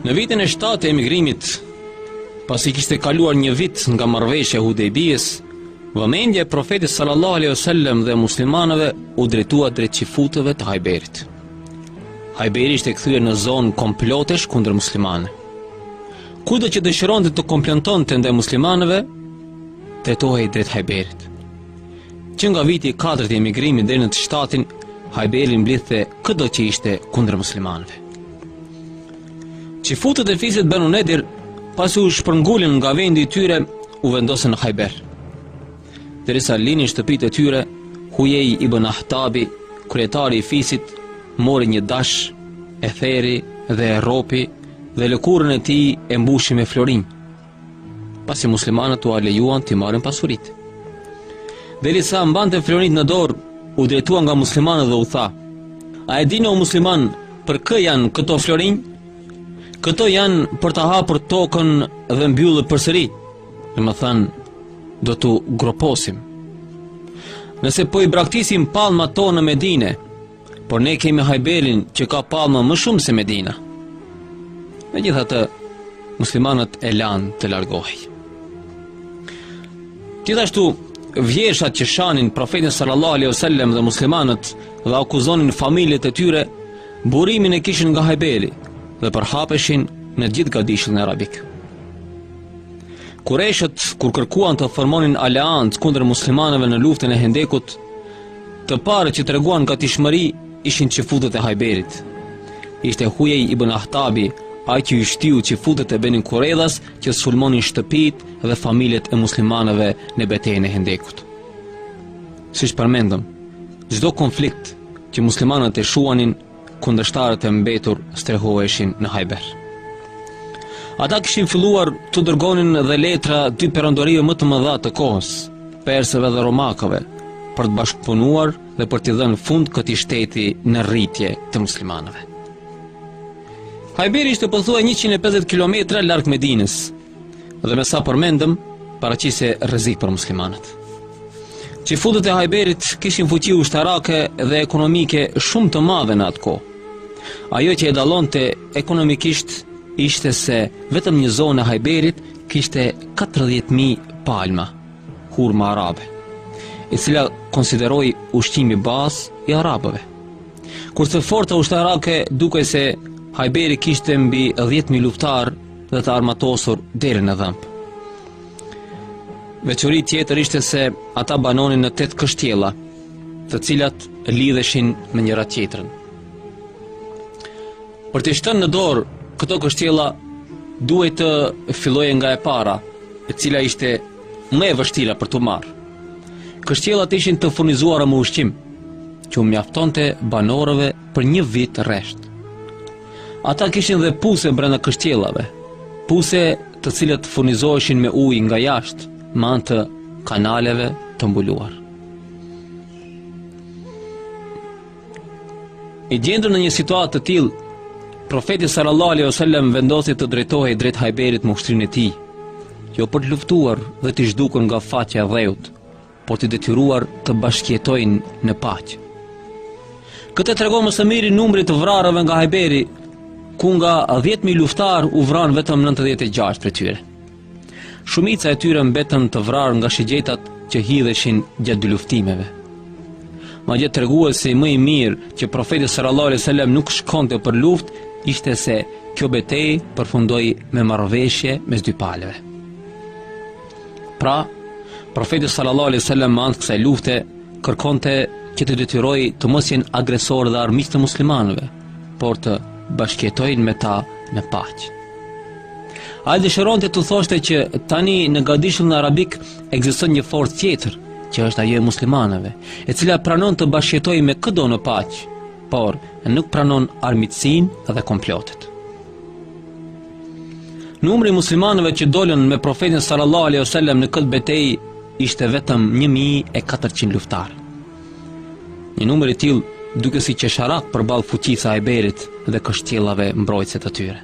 Në vitin e 7 të emigrimit, pasi kishte kaluar një vit nga marrëveshja e Hudejbijës, vëmendja e profetit sallallahu alejhi wasallam dhe muslimanëve u drejtua drejt çifutëve të Hajberit. Hajberi ishte kthyer në zonë komplotesh kundër muslimanëve. Kushdo që dëshironte të komplontonte ndaj muslimanëve, drejtohej drejt Hajberit. Që nga viti i katërt i emigrimit deri në të shtatin, Hajberi mblidhte këdo që ishte kundër muslimanëve. Çifutët e fisit Banu Nedir, pasi u shpërngulën nga vendi i tyre, u vendosën në Hajber. Derisa linin shtëpitë e tyre, Hujej ibn Ahtabi, kryetari i fisit, mori një dash, e theri dhe e rropi dhe lëkurën e tij e mbushi me florinj. pasi muslimanët ua lejuan t'i marrin pasuritë. Derisa mbante florinjtë në dorë, u drejtua nga muslimanët dhe u tha: A e dini o muslimanë për kë janë këto florinj? Këto janë për ta hapur tokën dhe mbyllur përsëri. Domethënë, do t'ju groposim. Nëse po i braktisim palmat tona në Medinë, Por ne kemi hajberin që ka palma më shumë se Medina. Megjithatë muslimanët e lanë të largohej. Gjithashtu, vjershat që shanin profetin sallallahu alaihi wasallam dhe muslimanët dhe akuzonin familjet e tyre, burimin e kishin nga hajberi dhe përhapeshin në gjithë gadishullin arabik. Kurejshët, kur kërkuan të formonin aleancë kundër muslimanëve në luftën e hendekut, Të parët që treguan gatishmëri ishin çifutët e Hajberit. Ishte Hujej ibn Ahtabi, ai që i yshti çifutët e Beni Kurejdhas të sulmonin shtëpitë dhe familjet e muslimanëve në betejën e Hendekut. Siç përmendëm, çdo konflikt që muslimanët e shuanin kundërshtarët e mbetur strehoheshin në Hajber. Ata kishin filluar t'u dërgonin dhe letra dy perandorive më të mëdha të kohës, persëve dhe romakëve, për të bashkëpunuar dhe për t'i dhënë fund këtij shteti në rritje të muslimanëve. Hajberi ishte pothuaj 150 kilometra larg Medinës, Dhe me sa përmendëm, paraqiste rrezik për muslimanët. Çifutët e Hajberit kishin fuqi ushtarake dhe ekonomike shumë të madhe në atë kohë. Ajo që e dallonte ekonomikisht ishte se vetëm një zonë e Hajberit kishte 40000 palma, hurma arabe, e cila konsiderohej ushqimi bazë i arabëve. Kurse forca ushtarake dukej se Hajberi kishte mbi 10000 luftëtarë dhe të armatosur deri në dhëmbë. Veçori tjetër ishte se ata banonin në tetë kështjella, të cilat lidheshin me njëra tjetrën. Për t'i shtënë në dorë këto kështjella duhej të filloje nga e para, e cila ishte më e vështira për t'u marrë. Kështjellat ishin të furnizuara me ushqim, që u mjaftonte banorëve për një vit rresht. Ata kishin dhe puse brenda kështjellave, puse të cilat furnizoheshin me ujë nga jashtë, me anë të kanaleve të mbuluar. I gjendur në një situatë të tillë, profeti sallallahu alejhi wasallam vendosi të drejtohej drejt Hajberit me ushtrinë e tij, jo për t'i luftuar dhe për t'i zhdukur nga faqja e dheut, për t'i detyruar të bashkëjetojnë në paqe. Këtë e tregon më së miri numri i të vrarëve nga Hajberi, ku nga 10.000 luftarë u vranë vetëm 96 prej tyre. Shumica e tyre mbetën të vrarë nga shigjetat që hidheshin gjatë dyluftimeve. Madje treguesi më i mirë që profeti sallallahu alejhi ue sel-lem nuk shkonte për luftë, ishte se kjo betejë përfundoi me marrëveshje mes dy palëve. Pra, profeti sallallahu alaihi wasallam me anë të kësaj lufte kërkonte që t'i detyrojë të mos jenë agresorë dhe armiq të muslimanëve, por të bashkëjetojnë me ta në paqe. Ai dëshironte t'u thoshte që tani në gadishullin arabik ekziston një forcë tjetër, që është ajo e muslimanëve, e cila pranon të bashkëjetojë me këdo në paqe, por nuk pranon armiqësinë dhe komplotet. Numri i muslimanëve që dolën me profetin sallallahu alaihi wasallam në këtë betejë ishte vetëm 1400 luftarë. Një numër i tillë dukej si qesharak përballë fuqisë së Hajberit dhe kështjellave mbrojtëse të tyre.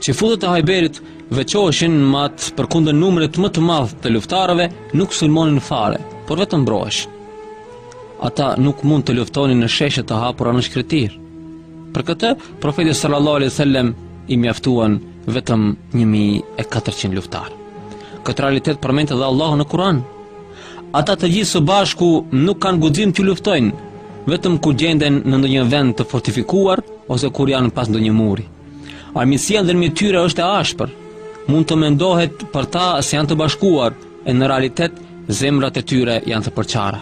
Çifutët e Hajberit veçoheshin me atë përkundër numrit më të madh të luftarëve nuk sulmonin fare, por vetëm mbroheshin. Ata nuk mund të luftonin në sheshe të hapura në shkretirë. Për këtë, profetit sallallahu alaihi wasallam i mjaftuan vetëm 1400 luftarë. Këtë realitet e përmend edhe Allahu në Kur'an. Ata të gjithë së bashku nuk kanë guxim t'ju luftojnë, vetëm kur gjenden në ndonjë vend të fortifikuar ose kur janë pas ndonjë muri. Armiqësia ndërmjet tyre është e ashpër. Mund të mendohet për ta se janë të bashkuar, e në realitet zemrat e tyre janë të përçara,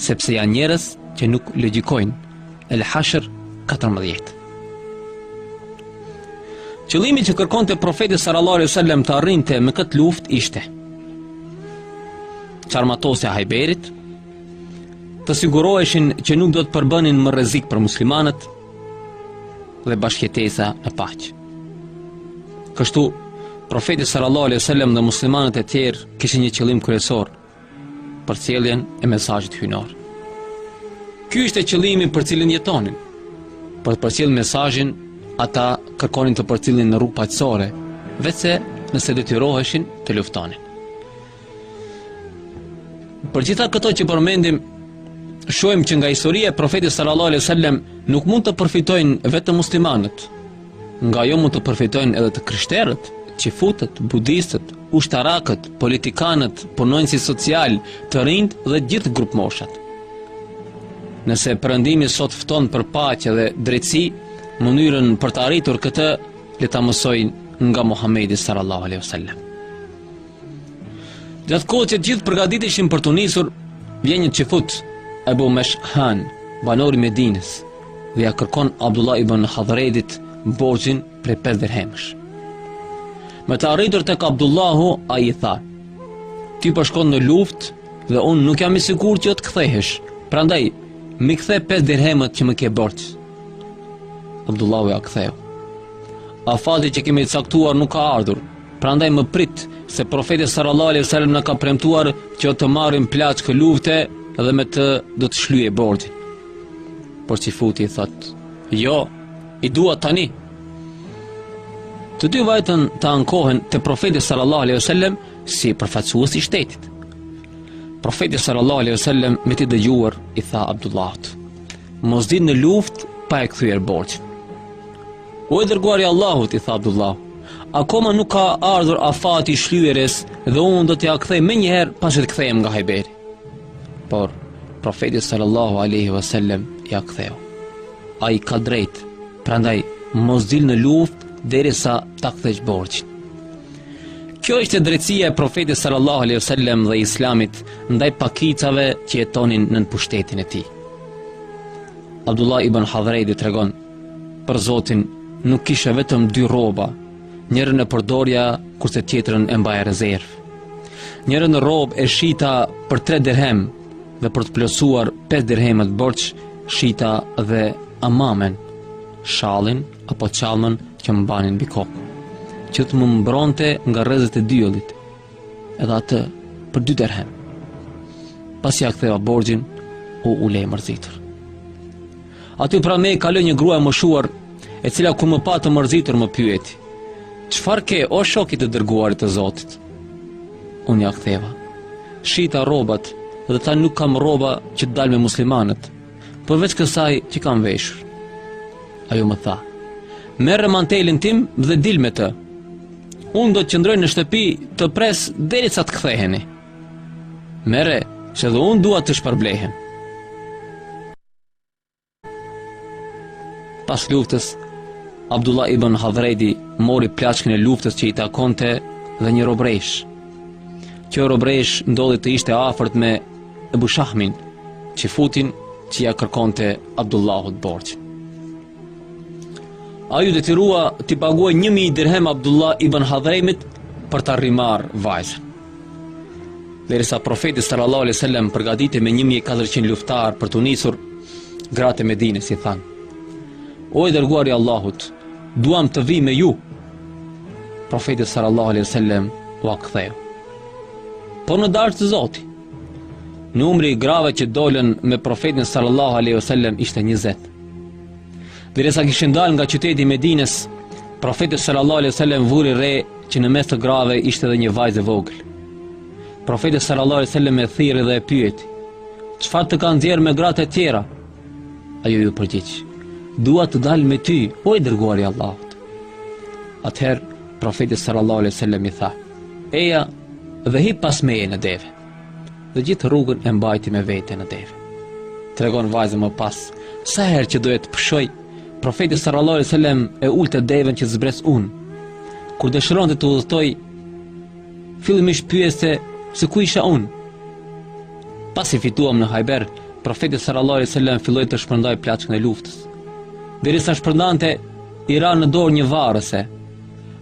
sepse janë njerëz që nuk logjikojnë El Hashr 14 Qëllimi që kërkonte profeti sallallahu alaihi wasallam të arrinte me këtë luftë ishte çarmatosja e Hajberit të siguroheshin që nuk do të përbënin më rrezik për muslimanët dhe bashkëjetesa në paqe. Kështu profeti sallallahu alaihi wasallam dhe muslimanët e tjerë kishin një qëllim kryesor, përcjelljen e mesazhit hyjnor. Ky ishte qëllimi për të cilin jetonin. Për të përcjellë mesazhin, ata kërkonin ta përcillnin në rrugë paqësore, veçse nëse detyroheshin të luftonin. Për të gjitha këto që përmendëm, shohim që nga historia e profetit sallallahu alaihi wasallam nuk mund të përfitojnë vetëm muslimanët, Nga ajo mund të përfitojnë edhe të krishterët, çifutët, budistët, ushtarakët, politikanët, punonjësit socialë, të rinjtë dhe gjithë grupmoshat. Nëse perëndimi sot fton për paqë dhe drejtësi, mënyrën për të arritur këtë, le ta mësojnë nga Muhamedi sallallahu alaihi wasallam. Gjatë kohës që të gjithë përgatiteshin për t'u nisur, vjen një çifut, Ebu Meshhan, banor i Medinës. dhe ia kërkon Abdullah ibn Hadhredit borxhin prej 5 dirhemësh. Me të arritur tek Abdullahu, ai i tha: "Ti po shkon në luftë dhe unë nuk jam i sigurt që do të kthehesh. Prandaj, m'i kthe 5 dirhemët që më ke borxh." Abdullahu ia ktheu: "Afati që kemi caktuar nuk ka ardhur, prandaj më prit se profeti sallallahu alaihi wasallam na ka premtuar që do të marrim plaçkë lufte dhe me të do ta shlyej borxhin." Por çifuti i thotë, jo, i dua tani. Të dy vajtën të ankohen te profeti sallallahu alaihi wasallam si përfaqësues i shtetit. Profeti sallallahu alaihi wasallam me t'i dëgjuar i tha Abdullahut: Mos dil në luftë pa e kthyer borxhin. O i dërguari i Allahut i tha Abdullahu, akoma nuk ka ardhur afati i shlyerjes dhe unë do t'ia kthej menjëherë pasi të kthehem nga Hajberi. Por, profeti sallallahu aleyhi vësallem ia ktheu. Ai ka të drejtë, prandaj mos dil në luftë derisa ta kthesh borxhin. Kjo ishte drejtësia e profetit sallallahu aleyhi vësallem dhe islamit ndaj pakicave që jetonin nën pushtetin e tij. Abdullah ibn Hadhredi tregon, për zotin nuk kisha vetëm dy rroba, Njërën e përdorja, kurse tjetrën e mbaja rezervë. Njërën rrobë e shita për 3 dirhemë dhe për të plotësuar 5 dirhemët borxh, shita dhe amamen, shallin apo çallmën që mbanin mbi kokë, që të më mbronte nga rrezet e diellit, edhe atë për 2 dirhemë. Pasi ia ktheva borxhin, u ula i mërzitur. Aty pranë kaloi një grua e moshuar, e cila kur më pa të mërzitur më pyeti: "Çfarë ke o shoku i të dërguarit të Zotit?" Unë ia ktheva: "Shita rrobat dhe tani nuk kam rroba që të dal me muslimanët, përveç kësaj që kam veshur." Ajo më tha: "Merre mantelin tim dhe dil me të. Unë do të qëndroj në shtëpi të pres derisa të ktheheni." Merre, se dhe unë dua të shpërblehem. Pas luftës, Abdullah ibn Hadredi mori plaçkën e luftës që i takonte dhe një robresh. Kjo robresh ndodhi të ishte afërt me Ebu Shahmin, çifutin që ia kërkonte Abdullahut borxh. Ai u detyrua t'i paguajë një mijë dirhem Abdullah ibn Hadredit për ta rimarrë vajzën. Derisa profeti sallallahu alaihi wasallam përgatitej me 1400 luftëtarë për t'u nisur, gratë e Medinës i thanë: O i dërguari i Allahut, duam të vijmë me ju. Profeti sallallahu alaihi wasallam ua ktheu. Po në dashtë Zoti. Numri i grave që dolën me profetin sallallahu alaihi wasallam ishte 20. Derisa kishin dalë nga qyteti i Medinës, Profeti sallallahu alejhi ue sellem vuri re që në mes të grave ishte edhe një vajzë e vogël. Profeti sallallahu alejhi ue sellem e thirri dhe e pyeti: "Çfarë të ka nxjerrë me gratë e tjera?" Ajo iu përgjigj: "Dua të dal me ty, o i dërguari i Allahut." Atëherë profeti sallallahu alejhi ue sellem i tha: "Eja dhe hip pas meje në deve." dhe gjithë rrugën e mbajti me vete në deve. Tregon vajza më pas, sa herë që doja të pushoj, profeti sallallahu alaihi wasallam e ulte devenë që të zbres unë. Kur dëshironte të udhëtojë, fillimisht pyeste se ku isha unë. Pasi fituam në Hajber, profeti sallallahu alaihi wasallam filloi të shpërndajë plaçkën e luftës. Derisa shpërndante, i ra në dorë një varëse,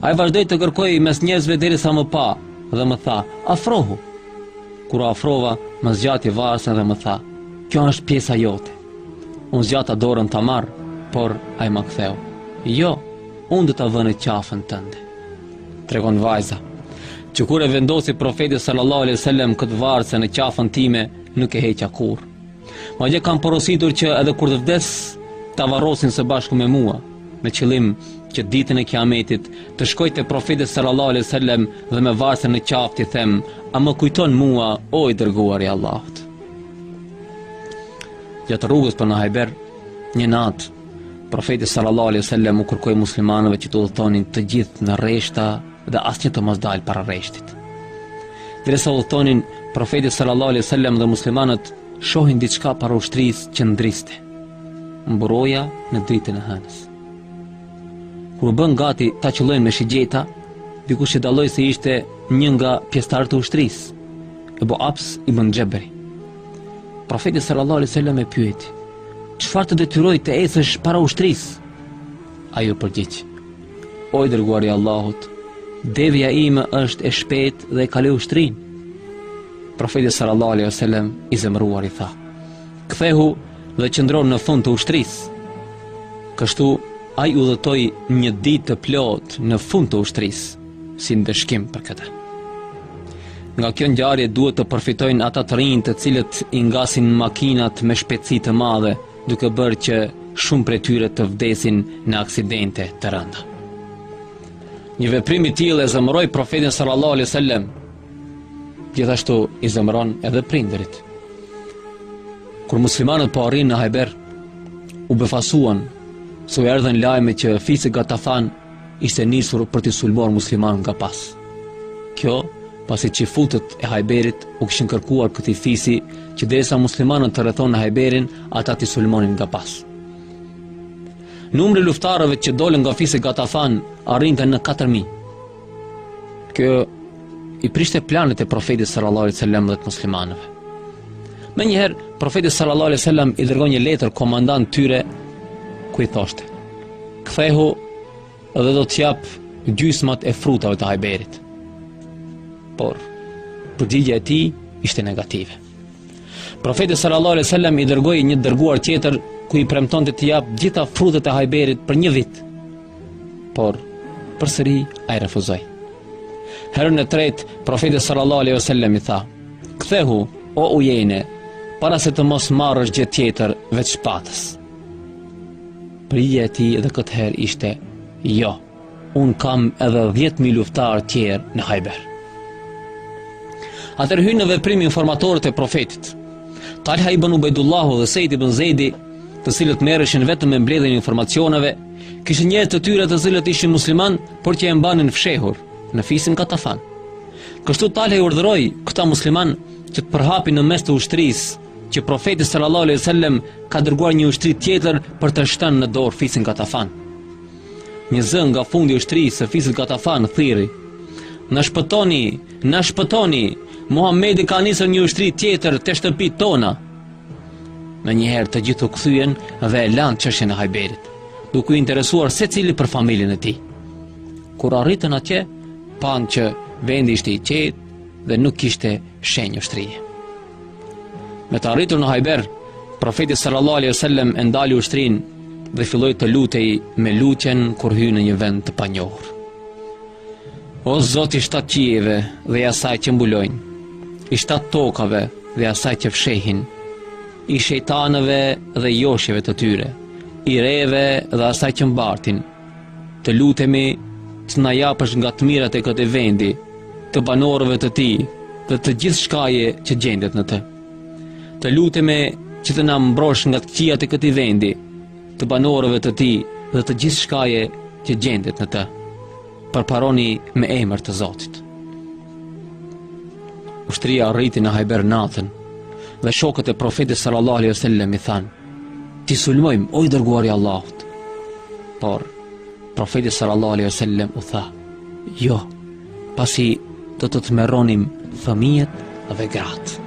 Ai vazhdoi të kërkojë mes njerëzve derisa më pa dhe më tha, "Afrohu." Kur u afrova, më zgjati varësen dhe më tha, "Kjo është pjesa jote." Unë zgjata dorën ta marr, por ai ma ktheu, "Jo, unë do ta vë në qafën tënde." Tregon vajza, që kur e vendosi profeti sallallahu alejhi ue sellem këtë varëse në qafën time, nuk e hoqa kurrë. Madje kam porositur që edhe kur të vdes ta varrosin së bashku me mua, me qëllim që ditën e kiametit të shkoj te profeti sallallahu alai sallem dhe me varëse në qafë t'i them, a më kujton mua o i dërguari i Allahut. Gjatë rrugës për në hajber, një natë, profeti sallallahu alai sallem u kërkoi muslimanëve që të udhëtonin të gjithë në rreshta dhe asnjë të mos dalë para rreshtit. Derisa udhëtonin, profeti sallallahu alejhi ue selem dhe muslimanët shohin diçka para ushtrisë që ndriste. Mburoja në dritën e hënës. Kur u bënë gati ta qëllojnë me shigjeta, dikush e dalloi se ishte një nga pjesëtarët e ushtrisë, Ebu Abs ibn Xhebri. Profeti sallallahu alejhi ue selem e pyeti: "Çfarë të detyroi të ecësh para ushtrisë?" Ai u përgjigj: O i dërguar i Allahut, deveja ime është e shpejtë dhe e kaloi ushtrinë. Profeti sallallahu alaihi wasallam i zemëruar i tha: Kthehu dhe qëndro në fund të ushtrisë. Kështu ai udhëtoi një ditë të plotë në fund të ushtrisë, si ndëshkim për këtë. Nga kjo ngjarje duhet të përfitojnë ata të rinj të cilët i ngasin makinat me shpejtësi të madhe, duke bërë që shumë prej tyre të vdesin në aksidente të rënda. Një veprim i tillë e zemëroi profetin sallallahu alaihi wasallam. Gjithashtu i zemëron edhe prindërit. Kur muslimanët po arrinin në Hajber, u befasuan se u erdhën lajme që fisi Gatafan ishte nisur për t'i sulmuar muslimanët nga pas. Kjo, pasi çifutët e Hajberit u kishin kërkuar këtij fisi që derisa muslimanët të rrethonin Hajberin, ata t'i sulmonin nga pas. Numri i luftëtarëve që dolën nga fisi Gatafan arrinte në 4.000. Kjo i prishte planet e profetit sallallahu alaihi wasallam dhe të muslimanëve. Menjëherë profeti sallallahu alaihi wasallam i dërgoi një letër komandantit të tyre ku i thoshte: Kthehu dhe do të të jap gjysmat e frutave të Hajberit. Por përgjigja e tij ishte negative. Profeti sallallahu alejhi ue sellem i dërgoi një të dërguar tjetër ku i premtonte t'i japë gjitha frutet e Hajberit për një vit. Por përsëri ai refuzoi. Herën e tretë, profeti sallallahu alejhi ue sellem i tha: "Kthehu, o Ujejne, para se të mos marrësh gjë tjetër veç shpatës." Përgjigja e tij edhe këtë herë ishte jo. Unë kam edhe 10000 luftëtarë tjerë në Hajber. Atëherë hynë në veprim informatorët e profetit. Talha ibn Ubejdullahu dhe Seid ibn Zejdi, të cilët merreshin vetëm me mbledhjen e informacioneve, kishin njerëz të tyre të cilët ishin muslimanë, por që e mbanin fshehur, në fisin Gatafan. Kështu Talha i urdhëroi këta muslimanë që të përhapin në mes të ushtrisë, që profeti sallallahu alejhi wasallam ka dërguar një ushtri tjetër për të shtënë në dorë fisin Gatafan. Një zë nga fundi i ushtrisë së fisit Gatafan thirri: "Na shpëtoni, na shpëtoni! Muhamedi ka nisur një ushtri tjetër te shtëpitë tona." Menjëherë të gjithë u kthyen dhe e lanë çështjen e Hajberit, duke u interesuar secili për familjen e tij. Kur arritën atje, panë që vendi ishte i qetë dhe nuk kishte shenjë ushtrie. Me të arritur në Hajber, profeti sallallahu alaihi wasallam e ndali ushtrinë dhe filloi të lutej me lutjen kur hyn në një vend të panjohur. O Zoti i shtatë qiejve dhe i asaj që mbulojnë, i shtatë tokave dhe i asaj që fshehin, i shejtanëve dhe joshjeve të tyre, i reve dhe asaj që mbartin, Të lutemi që të na japësh nga të mirat e këtij vendi, të banorëve të tij dhe të gjithçkaje që gjendet në të. Të lutemi që të na mbrosh nga të këqijat e këtij vendi, të banorëve të tij dhe të gjithçkaje që gjendet në të. Përparoni me emër të Zotit. Ushtria arriti në Hajber natën dhe shokët e profetit sallallahu alaihi wasallam i thanë T'i sulmojmë, o i dërguari i Allahut. Por, profeti sallallahu alaihi wasallam u tha, jo, pasi do të tmerronim fëmijët dhe gratë.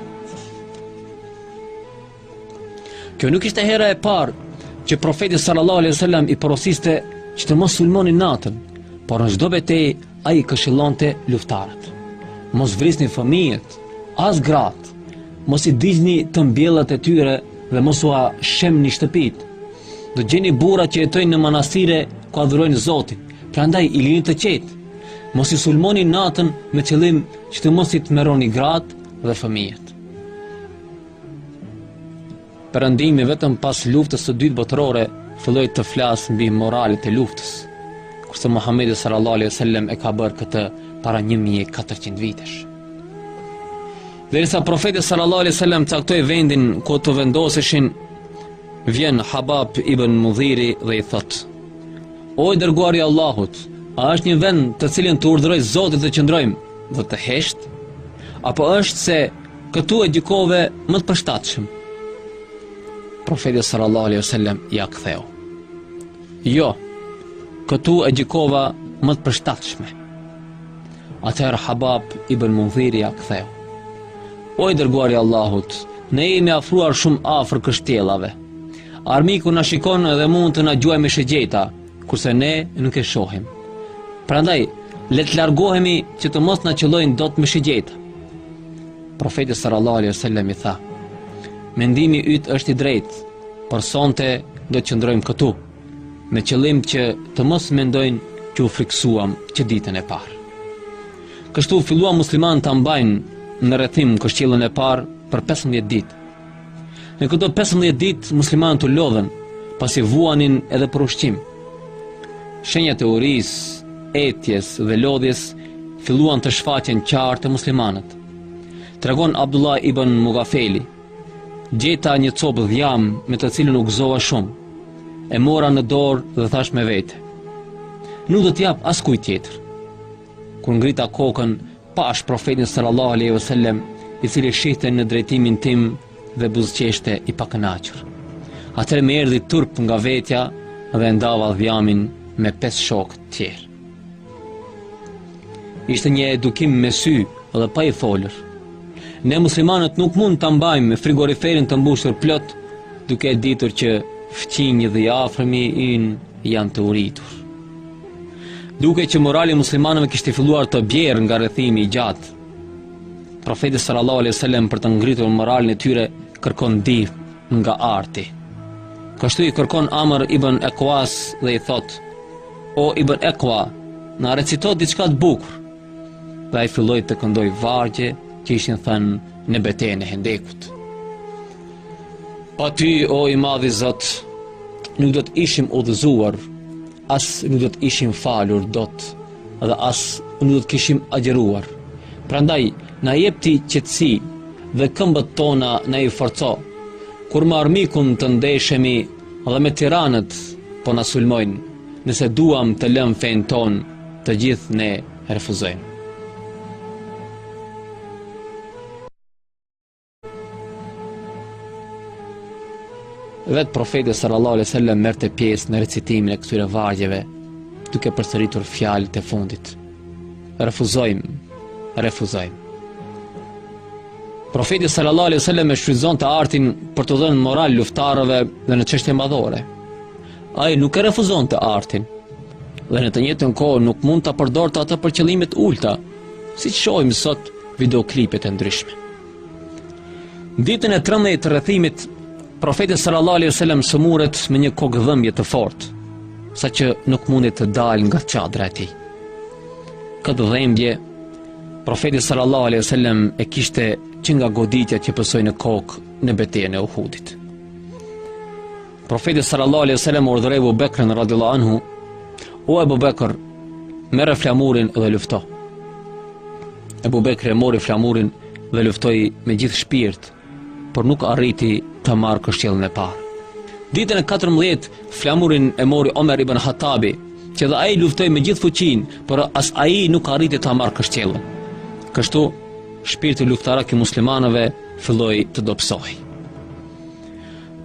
Kjo nuk ishte hera e parë që profeti sallallahu alaihi wasallam i porosiste që të mos sulmonin natën, por në çdo betejë Ai këshillonte luftarët, Mos vrisni fëmijët, as gratë, mos i digjni të mbjellat e tyre dhe mos ua shembni shtëpitë. Do të gjeni burra që jetojnë në manastire ku adhurojnë Zotin, prandaj i lini të qetë. Mos i sulmoni natën me qëllim që të mos i tmerroni gratë dhe fëmijët. Perëndimi vetëm pas Luftës së Dytë Botërore filloi të flasë mbi moralet e luftës, kurse Muhamedi sallallahu alaihi wasallam e ka bërë këtë para 1400 vitesh. Derisa profeti sallallahu alaihi wasallam caktoi vendin ku të vendoseshin, vjen Habab ibn Mundhiri dhe i thotë: O i dërguari i Allahut, a është një vend të cilin të urdhëroi Zoti të qëndrojmë dhe të hesht? Apo është se Këtu e gjykove më të përshtatshëm. Profeti sallallahu alaihi wasallam ia ktheu. Jo. Këtu e gjykova më të përshtatshme. Atëherë Habab ibn Mundhiri ia ktheu. O i dërguari i Allahut, ne jemi afruar shumë afër kështjellave. Armiku na shikon dhe mund të na gjuajë me shigjeta. Kurse ne nuk e shohim. Prandaj, le të largohemi që të mos na qëllojnë dot me shigjet. Profeti sallallahu alaihi wasallam i tha: Mendimi yt është i drejtë, por sonte do të qëndrojmë këtu me qëllim që të mos mendojnë që u frikësuam që ditën e parë. Kështu filluan muslimanët ta mbajnë në rrethim kështjellën e parë për 15 ditë. Në këto 15 ditë muslimanët u lodhën pasi vuanin edhe për ushqim. Shenjat e urisë, etjes dhe lodhjes filluan të shfaqen qartë te muslimanët. Tregon Abdullah ibn Mugafeli, gjeta një copë dhjam me të cilën u gëzova shumë, e mora në dorë dhe thashë me vete. Nuk do t'ia jap askujt tjetër. Kur ngrita kokën, Pashë profetin sallallahu aleyhi ve sellem, i cili shihte në drejtimin tim dhe buzëqeshte i pakënaqur. Atëherë më erdhi turp nga vetja dhe e ndava dhjamin me pesë shokë të tjerë. Ishte një edukim me sy dhe pa i folur. Ne muslimanët nuk mund ta mbajmë frigoriferin të mbushur plot duke e ditur që fqinji dhe i afërmi ynë janë të uritur. Duke që morali i muslimanëve kishte filluar të bjerë nga rrethimi i gjatë, profeti sallallahu alejhi ve sellem për të ngritur moralin e tyre kërkon ndihmë nga arti. Kështu i kërkon Amr ibn Aqwas dhe i thotë: "O ibn Aqwa, na recito diçka të bukur." Dhe ai filloi të këndojë vargje që ishin thënë në betejën e Hendekut. Pa ty, o i madhi Zot, nuk do të ishim udhëzuar As nuk do të ishim falur dot dhe as nuk do të kishim agjëruar. Prandaj na jep ti qetësi dhe këmbët tona na i forco. Kur me armikun të ndeshemi dhe me tiranët po na sulmojnë, nëse duan të lëmë fenë tonë, të gjithë ne refuzojmë. Vetë profeti sallallahu alaihi wasallam merrte pjesë në recitimin e këtyre vargjeve, duke përsëritur fjalët e fundit. Refuzojmë, refuzojmë. Profeti sallallahu alaihi wasallam e shfrytëzonte artin për t'u dhënë moral luftarëve dhe në çështje madhore. Ai nuk e refuzonte artin, dhe në të njëjtën kohë nuk mund ta përdorte atë për qëllime të ulëta, siç shohim sot videoklipet e ndryshme. Ditën e 13 të rrethimit, profeti sallallahu alaihi wasallam sëmuret me një kokëdhembje të fortë, saqë nuk mundi të dalë nga çadra e tij. Këtë dhembje, profeti sallallahu alaihi wasallam e kishte që nga goditja që pësoi në kokë në betejën e Uhudit. Profeti sallallahu alaihi wasallam urdhëroi Ebu Bekrin radhiyallahu anhu, "O Ebu Bekr, merre flamurin dhe lufto." Ebu Bekri e mori flamurin dhe luftoi me gjithë shpirt, por nuk arriti ta marrë kështjellën e parë. Ditën e 14, flamurin e mori Omer ibn Hatabi, që edhe ai luftoi me gjithë fuqinë, por as ai nuk arriti ta marrë kështjellën. Kështu, shpirti luftarak i muslimanëve filloi të dobësohej.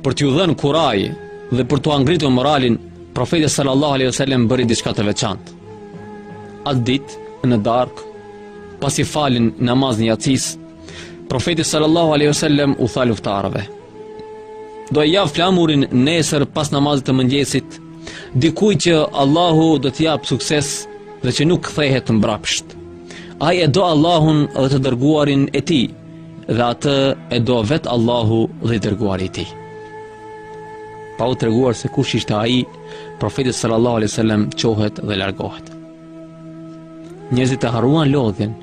Për t'u dhënë kurajë dhe për t'ua ngritur moralin, profeti sallallahu alaihi wasallam bëri diçka të veçantë. Atë ditë në darkë, pasi falin namazin e jacisë, profeti sallallahu alaihi wasallam u tha luftarëve: Do e jap flamurin nesër pas namazit të mëngjesit, dikujt që Allahu do t'i japë sukses dhe që nuk kthehet mbrapsht. Ai e do Allahun dhe të dërguarin e tij, dhe atë e do vetë Allahu dhe i dërguari i tij. Pa u treguar se kush ishte ai, profeti sallallahu alai sallam çohet dhe largohet. Njerëzit e harruan lodhjen,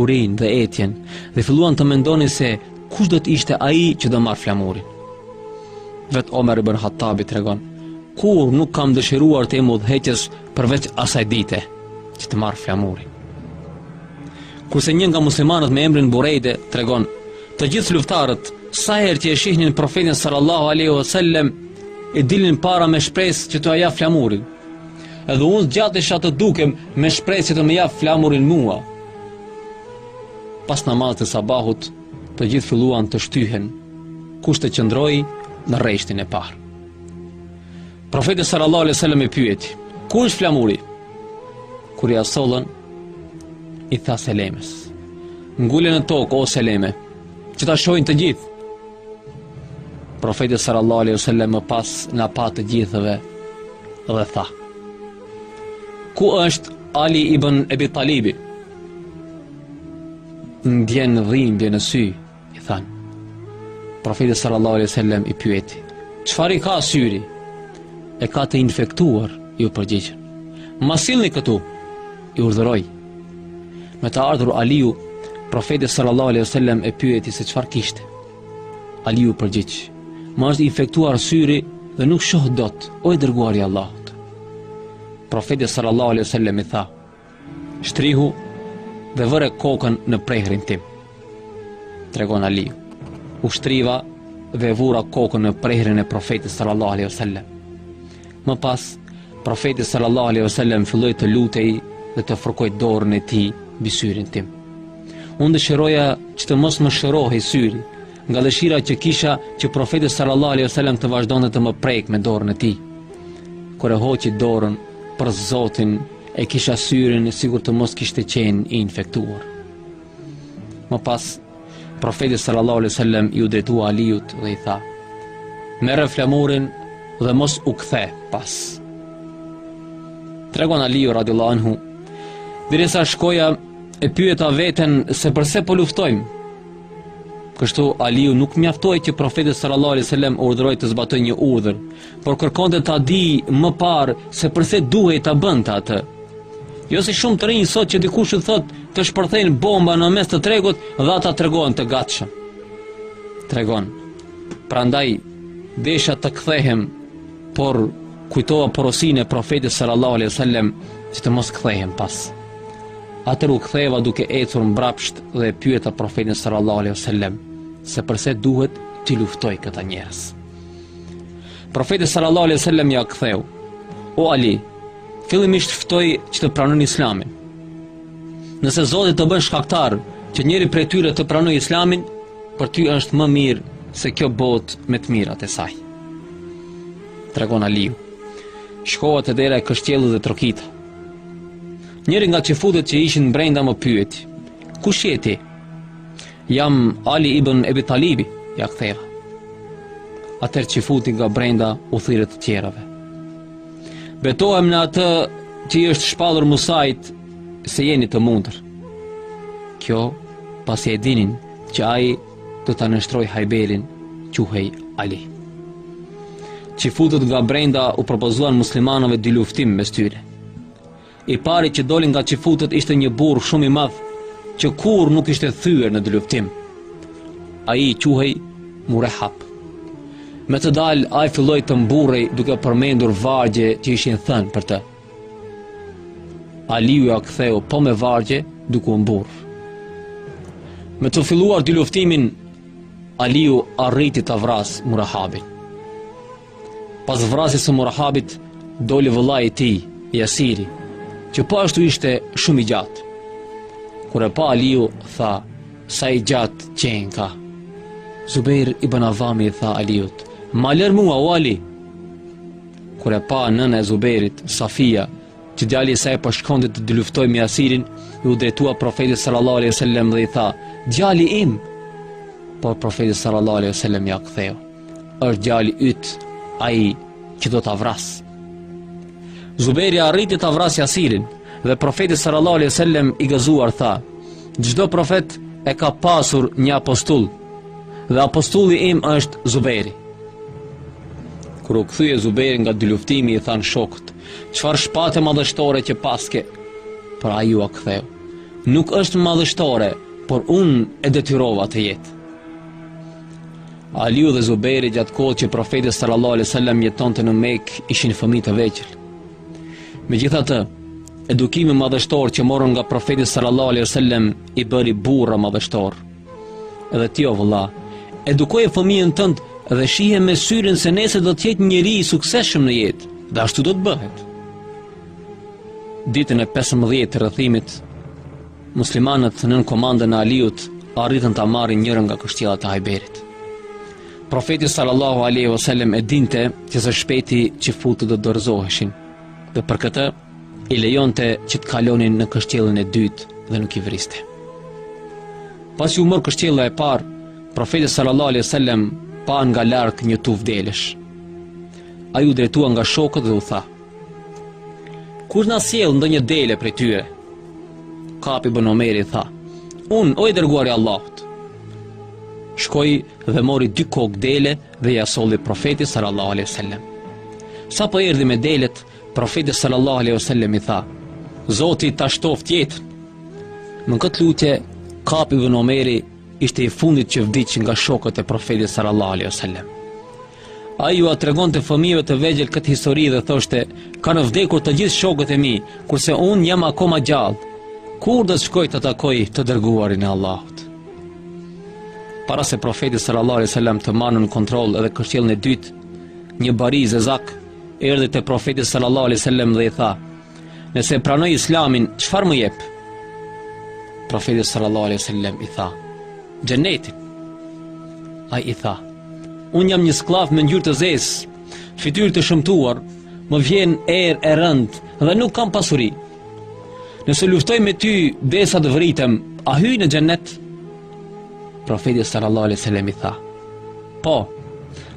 urinë dhe etjen dhe filluan të mendonin se kush do të ishte ai që do marrë flamurin. Vetë Omer ibn Hatabi tregon, kurrë nuk kam dëshiruar të jem udhëheqës përveç asaj dite që të marr flamurin. Kurse një nga muslimanët me emrin Burejde tregon, të gjithë luftarët sa herë që e shihnin profetin sallallahu alaihi wasallam i dilnin para me shpresë që t'ua japë flamurin. Edhe unë zgjatesha të dukem me shpresë që të ma japë flamurin mua. Pas namazit të sabahut, të gjithë filluan të shtyhen kush të qëndrojë në rreshtin e parë. Profeti sallallahu alaihi wasallam i pyeti: "Ku është flamuri?" Kur ia sollën, i tha Selemes, ngule në tokë, o Seleme, që ta shohin të gjithë. Profeti sallallahu alaihi wasallam më pas na pa të gjithëve dhe tha: Ku është Ali ibn Ebi Talibi? Ndjen dhimbje në sy. I thanë. Profeti sallallahu alaihi wasallam i pyeti, "Çfarë i ka syri?" E ka të infektuar, iu përgjigjën. "Ma sillni këtu." I urdhëroi. Me të ardhur Aliu, profeti sallallahu alaihi wasallam e pyeti se çfarë kishte. Aliu u përgjigj, "Më është infektuar syri dhe nuk shoh dot, o i dërguar i Allahut." Profeti sallallahu alaihi wasallam i tha, Shtrihu dhe vëre kokën në prehrin tim. Tregon Ali. U shtriva dhe e vura kokën në prehrin e profetit sallallahu alaihi wasallam. Më pas, profeti sallallahu alaihi wasallam filloi të lutej dhe të fërkojë dorën e tij mbi syrin tim. Unë dëshiroja që të mos më shërohej syri, nga dëshira që kisha që profeti sallallahu alaihi wasallam të vazhdonte të më prekë me dorën e tij. Kur e hoqi dorën për Zotin E kisha syrin sikur të mos kishte qenë i infektuar. Më pas, profeti sallallahu alai sallam iu drejtua Aliut dhe i tha, Merre flamurin dhe mos u kthe pas. Tregon Aliu radiallahu anhu, Derisa shkoja e pyeta veten se përse po luftojmë. Kështu Aliu nuk mjaftohej që profeti sallallahu alaihi wasallam urdhëroi të zbatojë një urdhër, por kërkonte ta dijë më parë se përse duhej ta bënte atë. Jo si shumë të rinj sot që dikush u thotë të shpërthejnë bomba në mes të tregut dhe ata tregohen të gatshëm. Tregon. Prandaj desha të kthehem, por kujtova porosinë e profetit sallallahu alejhi dhe sellem që të mos kthehem pas. Atëherë u ktheva duke ecur mbrapsht dhe e pyeta profetin sallallahu alejhi dhe sellem se përse duhet t'i luftoj këta njerëz. Profeti sallallahu alaihi wasallam ia ktheu: O Ali, fillimisht ftoji që të pranojnë Islamin. Nëse Zoti të bën shkaktar që njëri prej tyre të pranojë Islamin, për ty është më mirë se kjo botë me të mirat e saj. Tregon Aliu. Shkova te dera e kështjellës dhe trokita. Njëri nga çifutët që ishin brenda më pyet: "Kush je ti?" Jam Ali ibn Ebi Talibi, ia ktheva. Atëherë çifuti nga brenda u thirri të tjerëve. Betohem në atë që i është shpallur Musait se jeni të mundur. Kjo pasi e dinin që ai që do ta nënshtrojë Hajberin quhej Ali. Çifutët nga brenda u propozuan muslimanëve dyluftim mes tyre. I pari që doli nga çifutët ishte një burrë shumë i madh që kurrë nuk ishte thyer në dyluftim. Ai quhej Murehab. Me të dalë, ai filloi të mburrej duke përmendur vargje që ishin thënë për të. Aliu ia ktheu po me vargje duke u mburr. Me të filluar dyluftimin, Aliu arriti ta vrasë Murehabin. Pas vrasjes së Merhabit, doli vëllai i tij, Jasiri, që po ashtu ishte shumë i gjatë. Kur e pa Aliu, tha, sa i gjatë qenka. Zubejr ibn Avami i tha Aliut, ma lër mua, o Ali. Kur e pa nëna e Zubejrit, Safia, që djali i saj po shkonte të dyluftojë me Jasirin, iu drejtua profetit sallallahu alaihi wasallam dhe i tha, djali im, por profetit sallallahu alaihi wasallam ia ktheu. është djali yt ai që do ta vrasë. Zubejri arriti ta vrasë Jasirin dhe profeti sallallahu alejhi ue sellem i gëzuar tha: Çdo profet e ka pasur një apostull dhe apostulli im është Zubejri. Kur u kthye Zubejri nga dyluftimi i thanë shokët: Çfarë shpate madhështore që paske? Por ai ua ktheu: Nuk është madhështore, por unë e detyrova të jetë. Aliu dhe Zubejri gjatë kohës që profeti sallallahu alaihi wasallam jetonte në Mekë ishin fëmijë të vegjël. Megjithatë, edukimi madhështor që morën nga profeti sallallahu alaihi wasallam i bëri burra madhështorë. Edhe ti o vëlla, edukoje fëmijën tënd dhe shihe me syrin se nesër do të jetë njeri i suksesshëm në jetë, dhe ashtu do të bëhet. Ditën e 15 të rrethimit, Muslimanët nën komandën e Aliut arritën ta marrin njërën nga kështjellat e Hajberit. Profeti sallallahu alaihi wasallam e dinte që së shpejti çifutët do të dorëzoheshin dhe për këtë i lejonte që të kalonin në kështjellën e dytë dhe nuk i vriste. Pasi u mor kështjella e parë, profeti sallallahu alaihi wasallam pa nga larg një tufë delesh. Ai u drejtua nga shokët dhe u tha: Kush na sjell ndonjë dele prej tyre? Kab ibn Omeri tha, unë, o i dërguari i Allahut. Shkoi dhe mori dy kokë dele dhe ia solli profetit sallallahu alaihi wasallam. Sapo erdhi me delet, profeti sallallahu alaihi wasallam i tha, Zoti ta shtoftë jetën. Me këtë lutje, Kab ibn Omeri ishte i fundit që vdiq nga shokët e profetit sallallahu alaihi wasallam. Ai ua tregonte fëmijëve të vegjël këtë histori dhe thoshte, Kanë vdekur të gjithë shokët e mi, kurse unë jam akoma gjallë. Kur do të shkoj ta takoj të dërguarin e Allahut? Para se profeti sallallahu alaihi wasallam të marrë në kontroll edhe kështjellën e dytë, një bari zezak erdhi te profeti sallallahu alaihi wasallam dhe i tha: Nëse pranoj islamin, çfarë më jep? Profeti sallallahu alaihi sallam i tha, xhenetin. Ai i tha, unë jam një skllav me ngjyrë të zezë, fytyrë të shëmtuar, më vjen erë e rëndë dhe nuk kam pasuri. Nëse luftoj me ty derisa të vritem, a hyj në xhenet? Profeti sallallahu alaihi sallam i tha, po,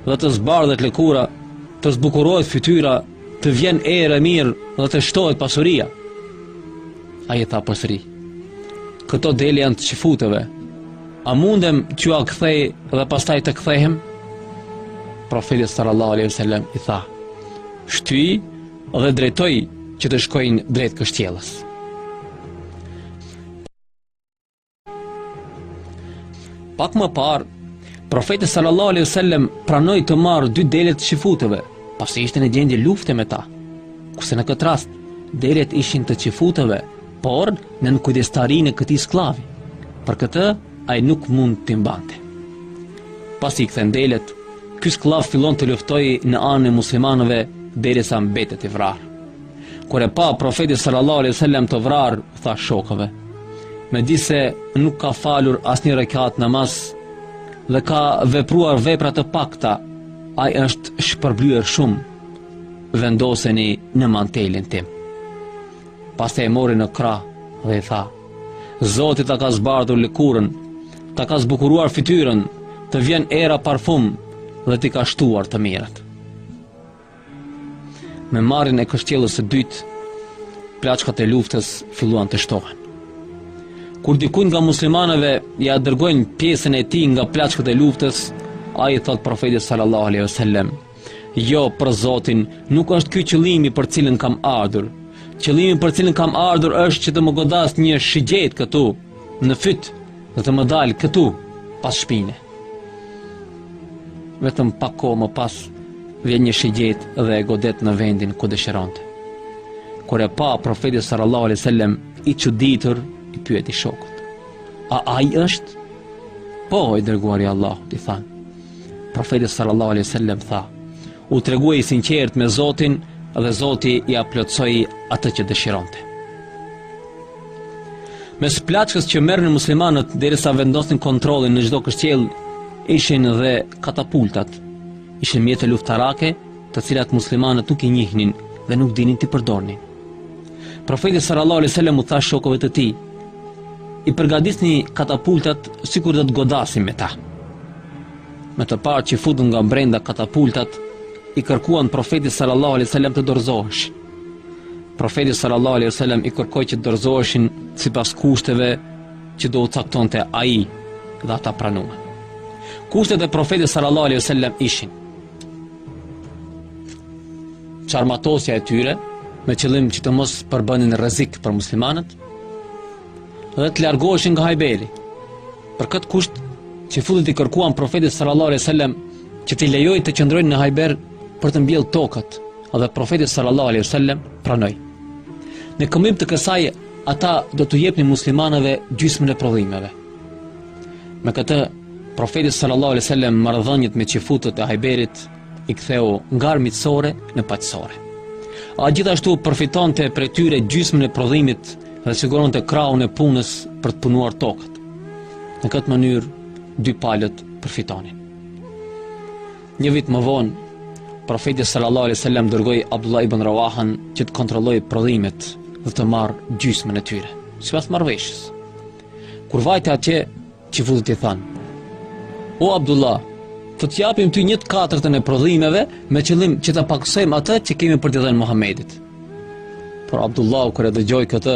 dhe të zbardhet lëkura, të zbukurohet fytyra, Të vjen erë e mirë dhe të shtohet pasuria. Ai i tha përsëri. Këto dele janë të çifutëve. A mundem t'jua kthej dhe pastaj të kthehem? Profeti sallallahu alaihi sallam i tha. Shtyji dhe drejtoji që të shkojnë drejt kështjellës. Pak më parë, profeti sallallahu alaihi wasallam pranoi të marrë dy dele të çifutëve, pasi ishte në gjendje lufte me ta. Kurse në këtë rast, delet ishin të çifutëve, por nën kujdestarinë e këtij skllavi. Për këtë ai nuk mund t'i mbante. Pasi i kthen delet, ky skllav fillon të luftojë në anën e muslimanëve derisa mbetet i vrarë. Kur e pa profeti sallallahu alaihi wasallam të vrarë, tha shokëve: "Megjithëse nuk ka falur asnjë rekat namaz dhe ka vepruar vepra të pakta, ai është shpërblyer shumë. Vendoseni në mantelin tim." Pastaj e mori në krah dhe i tha: "Zoti ta ka zbardhur lëkurën, ta ka zbukuruar fytyrën, të vjen era parfum dhe t'i ka shtuar të mirat." Me marrjen e kështjellës së dytë, plaçkat e luftës filluan të shtohen. Kur dikujt nga muslimanëve ia dërgojnë pjesën e tij nga plaçkat e luftës, ai thotë profetit sallallahu alejhi wasallam, "Jo për Zotin, nuk është ky qëllimi për të cilin kam ardhur. Qëllimi për të cilin kam ardhur është që të më godasë një shigjetë këtu në fyt." Dhe të më dalë këtu pas shpine. Vetëm pak kohë më pas vjen një shigjetë dhe e godet në vendin ku dëshironte. Kur e pa profeti sallallahu alaihi wasallam i çuditur, i pyeti shokët: "A ai është?" "Po, i dërguari i Allahut," i thanë. Profeti sallallahu alaihi wasallam tha: "U tregua i sinqert me Zotin dhe Zoti ia plotësoi atë që dëshironte." Mes plaçkës që merrnin muslimanët derisa vendosnin kontrollin në çdo kështjellë, ishin dhe katapultat. Ishin mjete luftarake, të cilat muslimanët nuk i njihnin dhe nuk dinin t'i përdornin. Profeti sallallahu alaihi wasallam u tha shokëve të tij: "I përgatisni katapultat sikur do t'i godasim me ta." Me të parë çifutët nga brenda katapultat, i kërkuan profetit sallallahu alaihi wasallam të dorëzoheshin. Profeti sallallahu alaihi wasallam i kërkoi që të dorëzoheshin sipas kushteve që do u caktonte ai dhe ata pranuan. Kushtet e profetit sallallahu alaihi wasallam ishin çarmatosja e tyre me qëllim që të mos përbënin rrezik për muslimanët, dhe të largoheshin nga hajberi. Për këtë kusht çifutët i kërkuan profetit sallallahu alaihi wasallam që t'i lejojë të qëndrojnë në hajber për të mbjellë tokat, dhe profeti sallallahu alaihi wasallam pranoi. Në këmbim të kësaj ata do t'u jepnin muslimanëve gjysmën e prodhimeve. Me këtë profeti sallallahu alaihi wasallam marrëdhëniet me çifutët e hajberit i ktheu nga armiqësore në paqësore. Ai gjithashtu përfitonte prej tyre gjysmën e prodhimit dhe siguronte krahun e punës për të punuar tokat. Në këtë mënyrë, dy palët përfitonin. Një vit më vonë, profeti sallallahu alaihi wasallam dërgoi Abdullah ibn Rawahan që të kontrollojë prodhimet dhe të marrë gjysmën e tyre, sipas marrëveshjes. Kur vajte atje, Çifutët i thanë, O Abdullah, të të japim ty një të katërtën e prodhimeve me qëllim që ta pakësojmë atë që kemi për t'i dhënë Muhammedit. Por Abdullahu kur e dëgjoi këtë,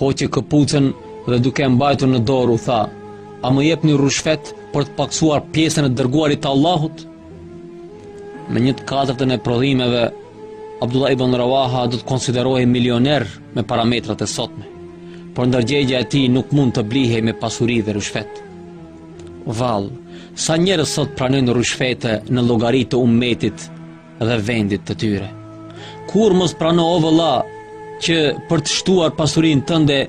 hoqi këpucën dhe duke e mbajtur në dorë u tha, a më jepni ryshfet për të pakësuar pjesën e të dërguarit të Allahut? Me një të katërtën e prodhimeve, Abdullah ibn Rawaha do të konsiderohej milioner me parametrat e sotme, por ndërgjegja e tij nuk mund të blihej me pasuri dhe ryshfet. Vallë, sa njerëz sot pranojnë ryshfete në llogari të ummetit dhe vendit të tyre. Kurrë mos prano o vëlla që për të shtuar pasurinë tënde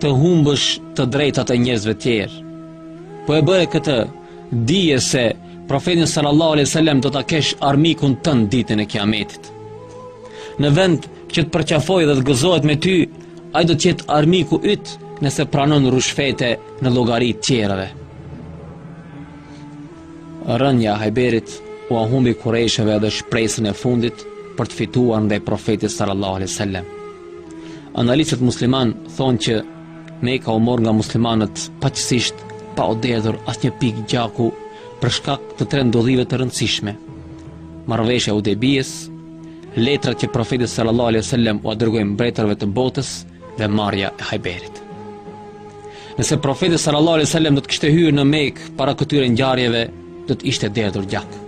të humbësh të drejtat e njerëzve të tjerë. Po e bëre këtë, Dije se Profetin sallallahu alaihi wasallam do ta kesh armikun tënd ditën e Kiametit. Në vend që të të përqafojë dhe të gëzohet me ty, ai do të jetë armiku yt nëse pranon ryshfete në llogari të të tjerëve. Rënia e Hajberit ua humbi kurejshëve dhe shpresën e fundit për të fituar ndaj Profetit sallallahu alaihi wasallam. Analistët muslimanë thonë që Meka u mor nga muslimanët paqësisht pa u derdhur asnjë pikë gjaku për shkak të tre ndodhive të rëndësishme. Marrëveshja e Hudejbijes, letrat që profeti sallallahu alejhi dhe sellem ua dërgoi mbretërve të botës dhe marrja e Hajberit. Nëse profeti sallallahu alejhi dhe sellem do të kishte hyrë në Mekë para këtyre ngjarjeve, do të ishte derdhur gjak.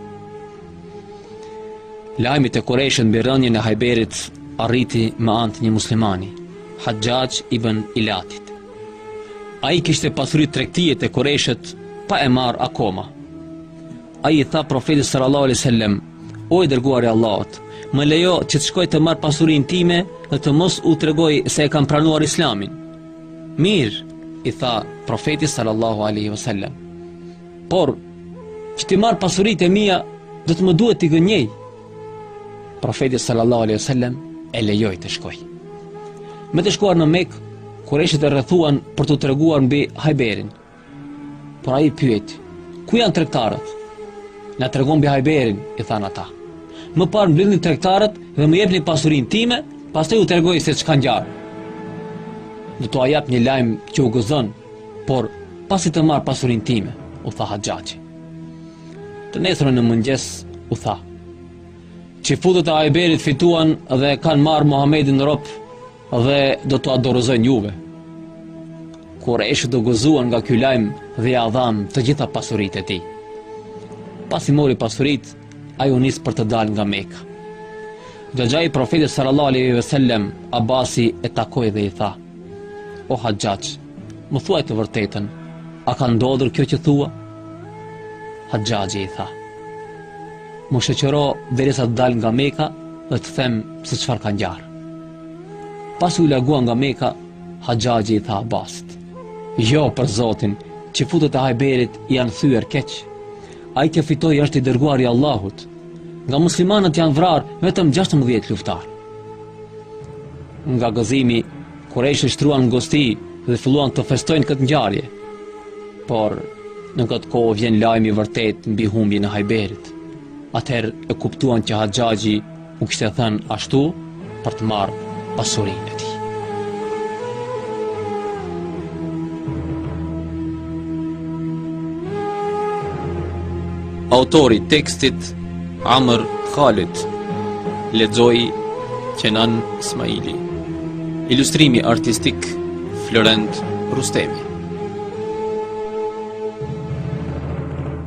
Lajmi te Kurejshët mbi rënien e Hajberit arriti me anë të një muslimani, Haxhaxh ibn Ilatit. Ai kishte pasuri tregtie te Kurejshët pa e marrë akoma. Ai i tha profetit sallallahu alaihi wasallam, "O i dërguari i Allahut, më lejo që të shkoj të marr pasurinë time dhe të mos u tregoj se e kam pranuar Islamin." Mirë, i tha profeti sallallahu alaihi wasallam. Por, që t'i marr pasuritë e mia, do të më duhet t'i gënjej. Profeti sallallahu alaihi sallam e lejoi të shkojë. Me të shkuar në Mekë, Kurejshët e rrethuan për t'u treguar mbi Hajberin. Por ai pyet, ku janë tregtarët? Na tregon mbi Hajberin, i thanë ata. Më parë mblidhni tregtarët dhe më jepni pasurinë time, pastaj ju tregoj se ç'ka ngjarë. Do t'ua jap një lajm që u gëzon, Por, pasi të marr pasurinë time, u tha Haxhaxhi. Të nesërmen në mëngjes, u tha. Çifutët e Hajberit fituan dhe e kanë marrë Muhamedin rob dhe do t'ua dorëzojnë juve. Kurejshët u gëzuan nga ky lajm dhe ia dhanë të gjitha pasuritë e tij. Pasi mori pasuritë, ai u nis për të dalë nga Meka. Xhaxhai i profetit sallallahu alejhi ve sellem, Abasi e takoi dhe i tha. O Haxhaxh, më thuaj të vërtetën, a ka ndodhur kjo që thua? Haxhaxhi i tha: Më shoqëro derisa të dal nga Mekka dhe të them se çfarë ka ngjarë. Pasi u largua nga Mekka, Haxhaxhi i tha Abbasit: Jo për Zotin, çifutët e Hajberit janë thyer keq. Ai që fitoi është i dërguari i Allahut. Nga muslimanët janë vrarë vetëm 16 luftëtarë. Nga gëzimi, kurejshët shtruan gosti dhe filluan të festojnë këtë ngjarje. Por, në këtë kohë vjen lajmi i vërtetë mbi humbjen e Hajberit. Atëherë e kuptuan që Haxhaxhi u kishte thënë ashtu, për të marrë pasurinë e tij. Autor i tekstit Amr Halid lexoi Qenan Ismaili. Ilustrimi artistik Florent Rustemi.